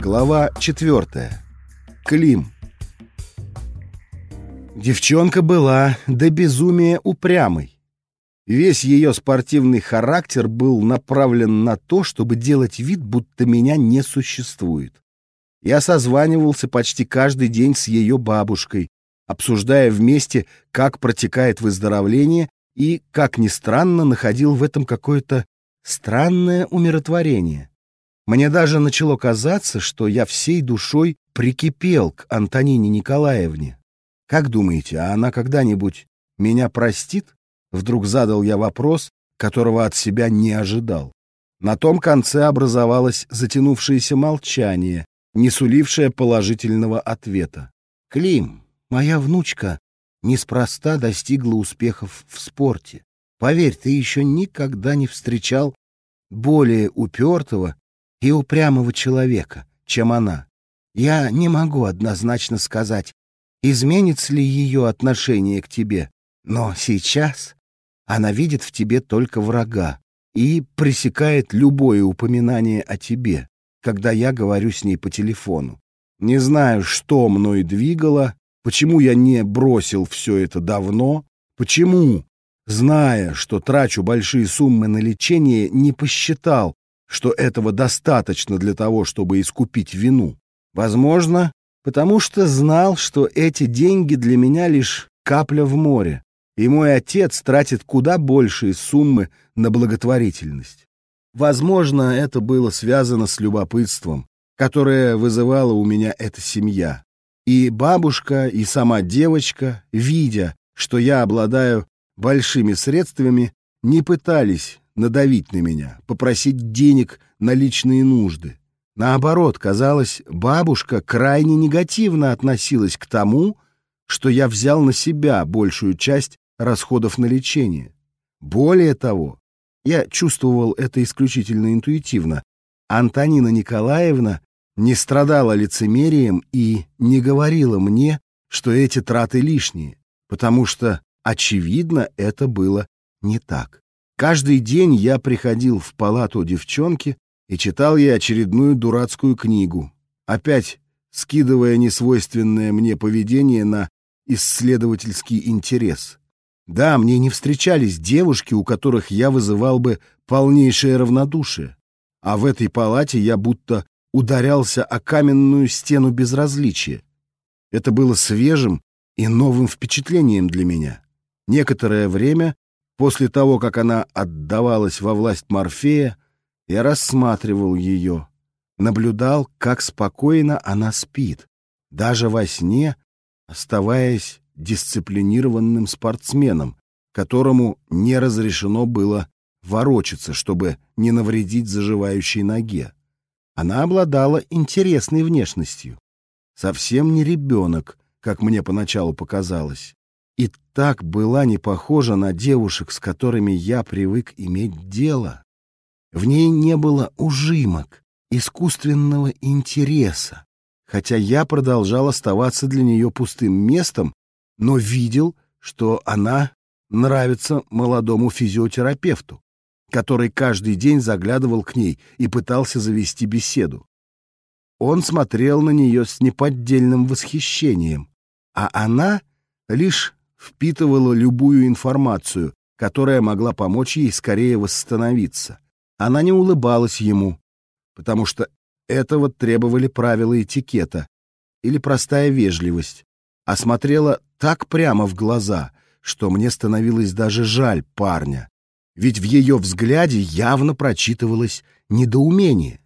Глава четвертая. Клим. Девчонка была до безумия упрямой. Весь ее спортивный характер был направлен на то, чтобы делать вид, будто меня не существует. Я созванивался почти каждый день с ее бабушкой, обсуждая вместе, как протекает выздоровление, и, как ни странно, находил в этом какое-то странное умиротворение. Мне даже начало казаться, что я всей душой прикипел к Антонине Николаевне. Как думаете, а она когда-нибудь меня простит? Вдруг задал я вопрос, которого от себя не ожидал. На том конце образовалось затянувшееся молчание, не сулившее положительного ответа. «Клим, моя внучка неспроста достигла успехов в спорте. Поверь, ты еще никогда не встречал более упертого и упрямого человека, чем она. Я не могу однозначно сказать, изменится ли ее отношение к тебе, но сейчас она видит в тебе только врага и пресекает любое упоминание о тебе, когда я говорю с ней по телефону. Не знаю, что мной двигало, почему я не бросил все это давно, почему, зная, что трачу большие суммы на лечение, не посчитал, что этого достаточно для того, чтобы искупить вину. Возможно, потому что знал, что эти деньги для меня лишь капля в море, и мой отец тратит куда большие суммы на благотворительность. Возможно, это было связано с любопытством, которое вызывала у меня эта семья. И бабушка, и сама девочка, видя, что я обладаю большими средствами, не пытались надавить на меня, попросить денег на личные нужды. Наоборот, казалось, бабушка крайне негативно относилась к тому, что я взял на себя большую часть расходов на лечение. Более того, я чувствовал это исключительно интуитивно. Антонина Николаевна не страдала лицемерием и не говорила мне, что эти траты лишние, потому что, очевидно, это было не так. Каждый день я приходил в палату девчонки и читал ей очередную дурацкую книгу, опять скидывая несвойственное мне поведение на исследовательский интерес. Да, мне не встречались девушки, у которых я вызывал бы полнейшее равнодушие, а в этой палате я будто ударялся о каменную стену безразличия. Это было свежим и новым впечатлением для меня. Некоторое время После того, как она отдавалась во власть Морфея, я рассматривал ее, наблюдал, как спокойно она спит, даже во сне, оставаясь дисциплинированным спортсменом, которому не разрешено было ворочаться, чтобы не навредить заживающей ноге. Она обладала интересной внешностью. Совсем не ребенок, как мне поначалу показалось и так была не похожа на девушек, с которыми я привык иметь дело. В ней не было ужимок, искусственного интереса, хотя я продолжал оставаться для нее пустым местом, но видел, что она нравится молодому физиотерапевту, который каждый день заглядывал к ней и пытался завести беседу. Он смотрел на нее с неподдельным восхищением, а она лишь впитывала любую информацию, которая могла помочь ей скорее восстановиться. Она не улыбалась ему, потому что этого требовали правила этикета или простая вежливость, а смотрела так прямо в глаза, что мне становилось даже жаль парня, ведь в ее взгляде явно прочитывалось недоумение.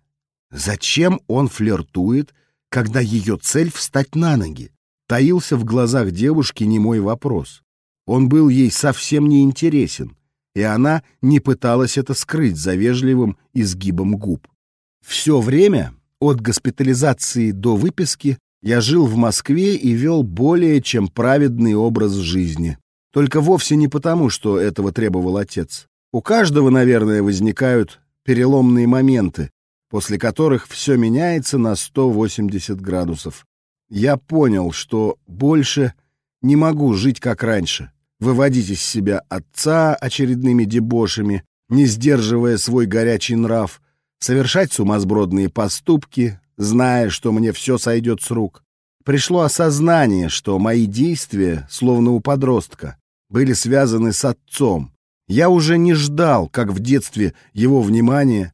Зачем он флиртует, когда ее цель — встать на ноги? Таился в глазах девушки немой вопрос. Он был ей совсем не интересен, и она не пыталась это скрыть за вежливым изгибом губ. Все время, от госпитализации до выписки, я жил в Москве и вел более чем праведный образ жизни. Только вовсе не потому, что этого требовал отец. У каждого, наверное, возникают переломные моменты, после которых все меняется на 180 градусов я понял, что больше не могу жить как раньше, выводить из себя отца очередными дебошами, не сдерживая свой горячий нрав, совершать сумасбродные поступки, зная, что мне все сойдет с рук. Пришло осознание, что мои действия, словно у подростка, были связаны с отцом. Я уже не ждал, как в детстве, его внимания.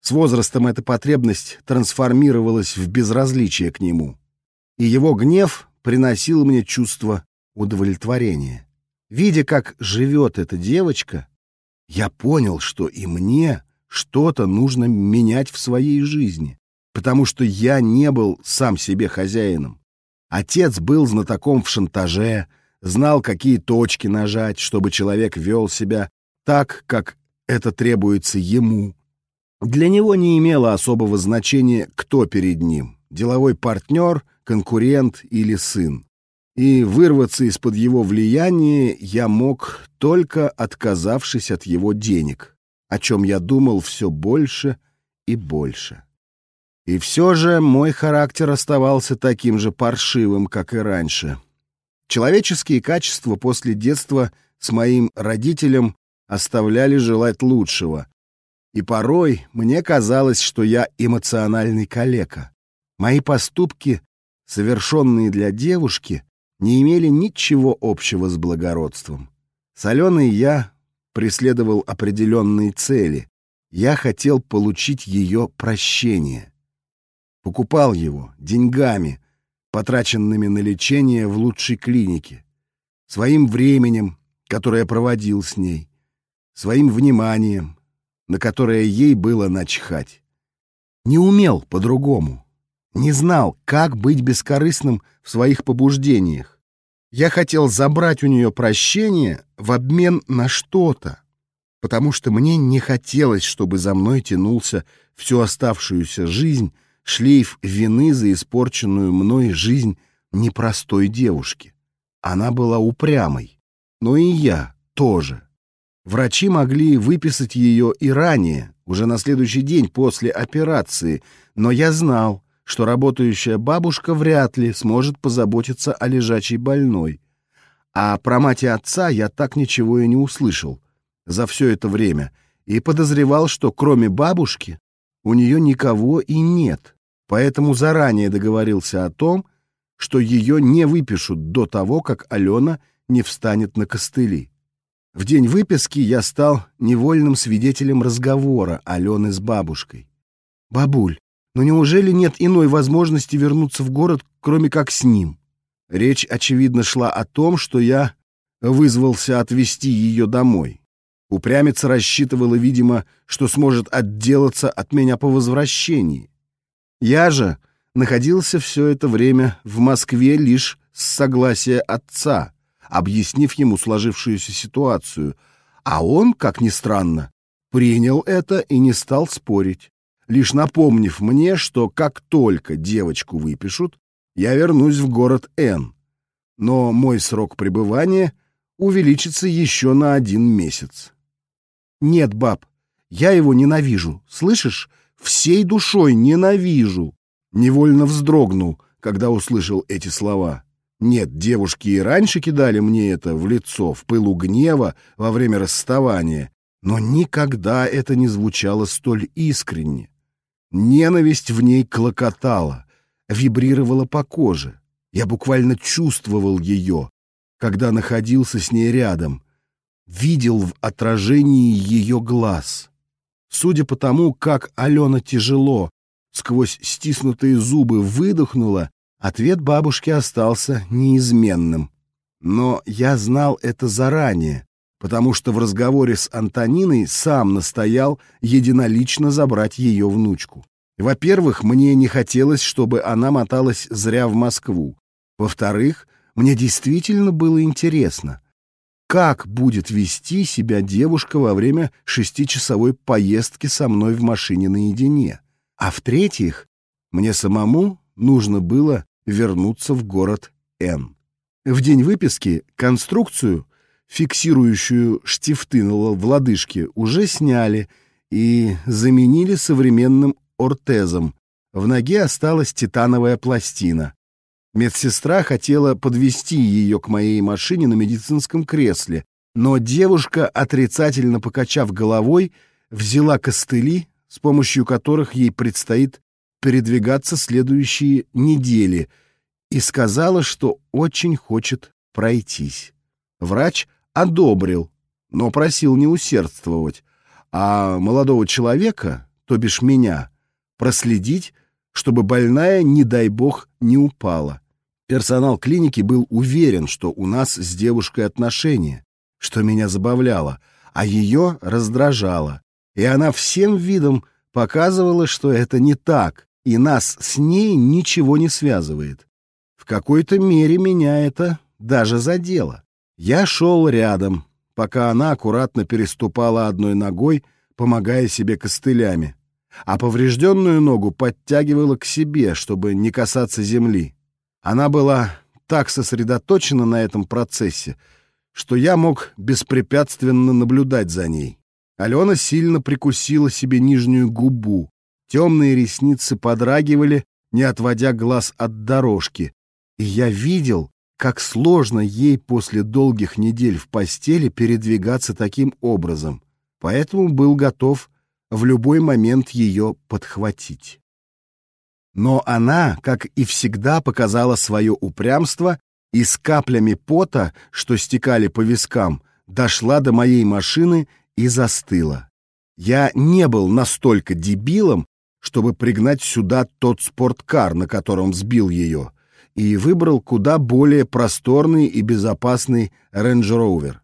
С возрастом эта потребность трансформировалась в безразличие к нему. И его гнев приносил мне чувство удовлетворения. Видя, как живет эта девочка, я понял, что и мне что-то нужно менять в своей жизни, потому что я не был сам себе хозяином. Отец был знатоком в шантаже, знал, какие точки нажать, чтобы человек вел себя так, как это требуется ему. Для него не имело особого значения, кто перед ним — деловой партнер, конкурент или сын. И вырваться из-под его влияния я мог, только отказавшись от его денег, о чем я думал все больше и больше. И все же мой характер оставался таким же паршивым, как и раньше. Человеческие качества после детства с моим родителем оставляли желать лучшего. И порой мне казалось, что я эмоциональный калека. Мои поступки, совершенные для девушки, не имели ничего общего с благородством. С Аленой я преследовал определенные цели. Я хотел получить ее прощение покупал его деньгами, потраченными на лечение в лучшей клинике, своим временем, которое проводил с ней, своим вниманием, на которое ей было начхать. Не умел по-другому, не знал, как быть бескорыстным в своих побуждениях. Я хотел забрать у нее прощение в обмен на что-то, потому что мне не хотелось, чтобы за мной тянулся всю оставшуюся жизнь шлейф вины за испорченную мной жизнь непростой девушки. Она была упрямой, но и я тоже. Врачи могли выписать ее и ранее, уже на следующий день после операции, но я знал, что работающая бабушка вряд ли сможет позаботиться о лежачей больной. А про мать и отца я так ничего и не услышал за все это время и подозревал, что кроме бабушки у нее никого и нет поэтому заранее договорился о том, что ее не выпишут до того, как Алена не встанет на костыли. В день выписки я стал невольным свидетелем разговора Алены с бабушкой. «Бабуль, но неужели нет иной возможности вернуться в город, кроме как с ним?» Речь, очевидно, шла о том, что я вызвался отвезти ее домой. Упрямица рассчитывала, видимо, что сможет отделаться от меня по возвращении. Я же находился все это время в Москве лишь с согласия отца, объяснив ему сложившуюся ситуацию, а он, как ни странно, принял это и не стал спорить, лишь напомнив мне, что как только девочку выпишут, я вернусь в город Н. Но мой срок пребывания увеличится еще на один месяц. Нет, баб, я его ненавижу, слышишь? всей душой ненавижу. Невольно вздрогнул, когда услышал эти слова. Нет, девушки и раньше кидали мне это в лицо, в пылу гнева во время расставания, но никогда это не звучало столь искренне. Ненависть в ней клокотала, вибрировала по коже. Я буквально чувствовал ее, когда находился с ней рядом, видел в отражении ее глаз. Судя по тому, как Алена тяжело, сквозь стиснутые зубы выдохнула, ответ бабушки остался неизменным. Но я знал это заранее, потому что в разговоре с Антониной сам настоял единолично забрать ее внучку. Во-первых, мне не хотелось, чтобы она моталась зря в Москву. Во-вторых, мне действительно было интересно, как будет вести себя девушка во время шестичасовой поездки со мной в машине наедине. А в-третьих, мне самому нужно было вернуться в город Н. В день выписки конструкцию, фиксирующую штифты в лодыжке, уже сняли и заменили современным ортезом. В ноге осталась титановая пластина. Медсестра хотела подвести ее к моей машине на медицинском кресле, но девушка, отрицательно покачав головой, взяла костыли, с помощью которых ей предстоит передвигаться следующие недели и сказала, что очень хочет пройтись. Врач одобрил, но просил не усердствовать, а молодого человека, то бишь меня, проследить, чтобы больная, не дай бог, не упала. Персонал клиники был уверен, что у нас с девушкой отношения, что меня забавляло, а ее раздражало. И она всем видом показывала, что это не так, и нас с ней ничего не связывает. В какой-то мере меня это даже задело. Я шел рядом, пока она аккуратно переступала одной ногой, помогая себе костылями, а поврежденную ногу подтягивала к себе, чтобы не касаться земли. Она была так сосредоточена на этом процессе, что я мог беспрепятственно наблюдать за ней. Алена сильно прикусила себе нижнюю губу. Темные ресницы подрагивали, не отводя глаз от дорожки. И я видел, как сложно ей после долгих недель в постели передвигаться таким образом, поэтому был готов в любой момент ее подхватить. Но она, как и всегда, показала свое упрямство и с каплями пота, что стекали по вискам, дошла до моей машины и застыла. Я не был настолько дебилом, чтобы пригнать сюда тот спорткар, на котором сбил ее, и выбрал куда более просторный и безопасный Range Rover.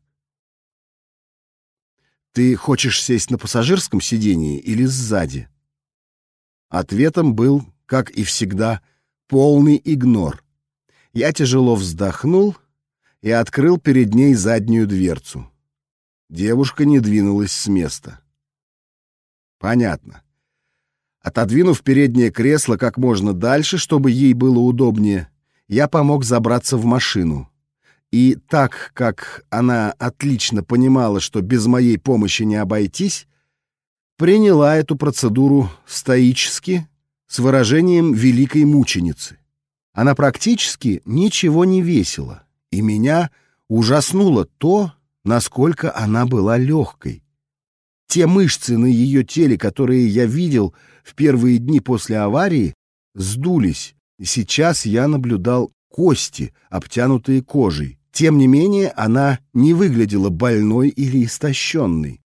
«Ты хочешь сесть на пассажирском сидении или сзади?» Ответом был, как и всегда, полный игнор. Я тяжело вздохнул и открыл перед ней заднюю дверцу. Девушка не двинулась с места. Понятно. Отодвинув переднее кресло как можно дальше, чтобы ей было удобнее, я помог забраться в машину. И так как она отлично понимала, что без моей помощи не обойтись, приняла эту процедуру стоически, с выражением великой мученицы. Она практически ничего не весила, и меня ужаснуло то, насколько она была легкой. Те мышцы на ее теле, которые я видел в первые дни после аварии, сдулись, сейчас я наблюдал кости, обтянутые кожей. Тем не менее, она не выглядела больной или истощенной.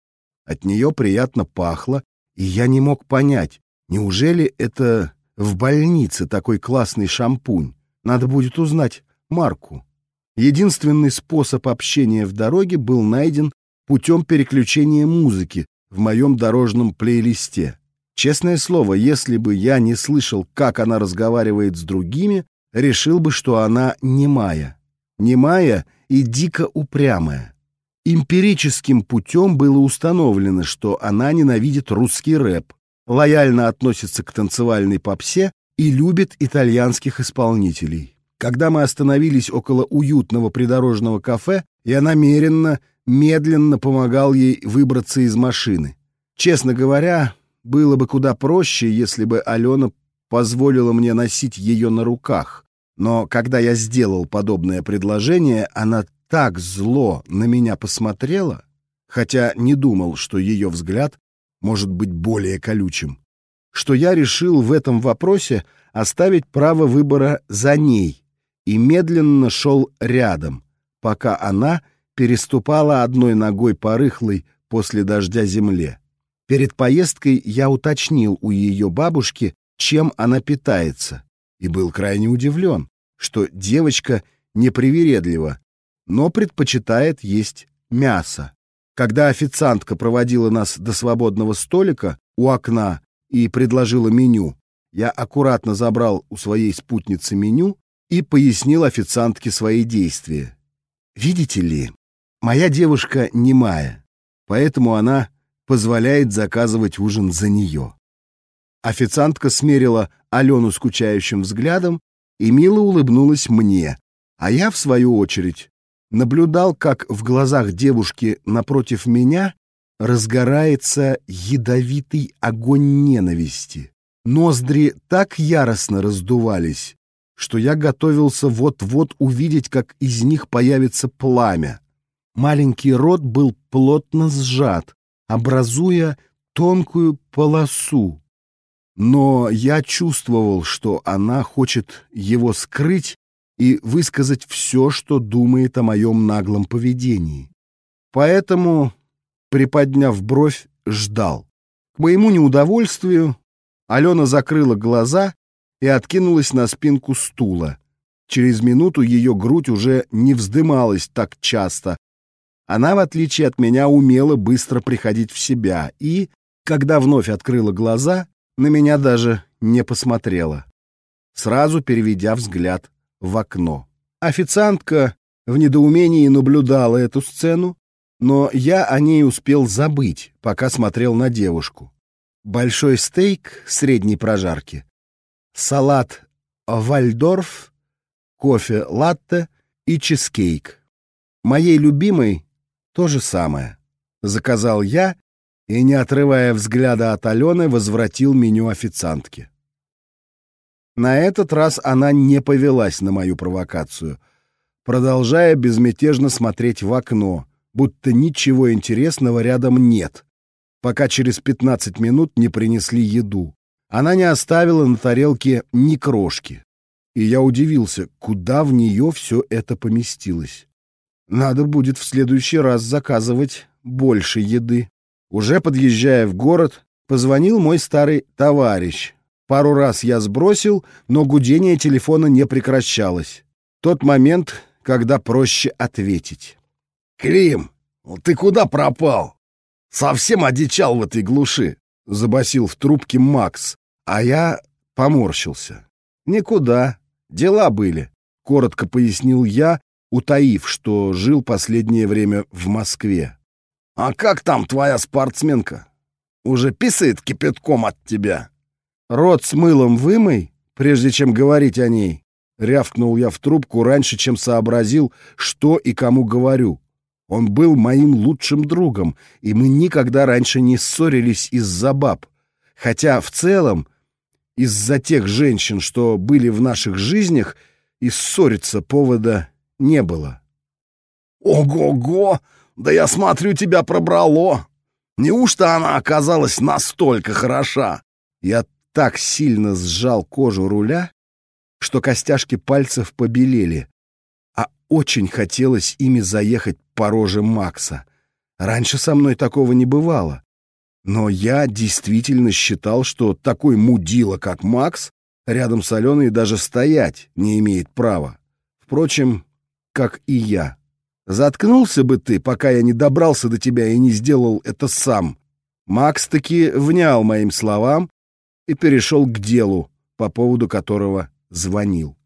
От нее приятно пахло, и я не мог понять, неужели это в больнице такой классный шампунь? Надо будет узнать марку. Единственный способ общения в дороге был найден путем переключения музыки в моем дорожном плейлисте. Честное слово, если бы я не слышал, как она разговаривает с другими, решил бы, что она немая. Немая и дико упрямая. Эмпирическим путем было установлено, что она ненавидит русский рэп, лояльно относится к танцевальной попсе и любит итальянских исполнителей. Когда мы остановились около уютного придорожного кафе, я намеренно, медленно помогал ей выбраться из машины. Честно говоря, было бы куда проще, если бы Алена позволила мне носить ее на руках. Но когда я сделал подобное предложение, она так зло на меня посмотрела, хотя не думал, что ее взгляд может быть более колючим, что я решил в этом вопросе оставить право выбора за ней и медленно шел рядом, пока она переступала одной ногой по рыхлой после дождя земле. Перед поездкой я уточнил у ее бабушки, чем она питается, и был крайне удивлен, что девочка непривередлива, но предпочитает есть мясо. Когда официантка проводила нас до свободного столика у окна и предложила меню, я аккуратно забрал у своей спутницы меню и пояснил официантке свои действия. «Видите ли, моя девушка немая, поэтому она позволяет заказывать ужин за нее». Официантка смерила Алену скучающим взглядом и мило улыбнулась мне, а я, в свою очередь, наблюдал, как в глазах девушки напротив меня разгорается ядовитый огонь ненависти. Ноздри так яростно раздувались, что я готовился вот-вот увидеть, как из них появится пламя. Маленький рот был плотно сжат, образуя тонкую полосу. но я чувствовал, что она хочет его скрыть и высказать все, что думает о моем наглом поведении. Поэтому, приподняв бровь, ждал. К моему неудовольствию Алена закрыла глаза и откинулась на спинку стула. Через минуту ее грудь уже не вздымалась так часто. Она, в отличие от меня, умела быстро приходить в себя и, когда вновь открыла глаза, на меня даже не посмотрела, сразу переведя взгляд в окно. Официантка в недоумении наблюдала эту сцену, но я о ней успел забыть, пока смотрел на девушку. Большой стейк средней прожарки, салат вальдорф, кофе латте и чизкейк. Моей любимой то же самое. Заказал я и, не отрывая взгляда от Алены, возвратил меню официантке. На этот раз она не повелась на мою провокацию, продолжая безмятежно смотреть в окно, будто ничего интересного рядом нет, пока через 15 минут не принесли еду. Она не оставила на тарелке ни крошки. И я удивился, куда в нее все это поместилось. Надо будет в следующий раз заказывать больше еды. Уже подъезжая в город, позвонил мой старый товарищ. Пару раз я сбросил, но гудение телефона не прекращалось. Тот момент, когда проще ответить. «Клим, ты куда пропал? Совсем одичал в этой глуши!» — забасил в трубке Макс, а я поморщился. «Никуда. Дела были», — коротко пояснил я, утаив, что жил последнее время в Москве. «А как там твоя спортсменка? Уже писает кипятком от тебя?» «Рот с мылом вымой, прежде чем говорить о ней», — рявкнул я в трубку раньше, чем сообразил, что и кому говорю. Он был моим лучшим другом, и мы никогда раньше не ссорились из-за баб. Хотя в целом, из-за тех женщин, что были в наших жизнях, и ссориться повода не было. «Ого-го! Да я смотрю, тебя пробрало! Неужто она оказалась настолько хороша?» Я так сильно сжал кожу руля, что костяшки пальцев побелели, а очень хотелось ими заехать по роже Макса. Раньше со мной такого не бывало. Но я действительно считал, что такой мудила, как Макс, рядом с Аленой даже стоять не имеет права. Впрочем, как и я. Заткнулся бы ты, пока я не добрался до тебя и не сделал это сам. Макс таки внял моим словам и перешел к делу, по поводу которого звонил.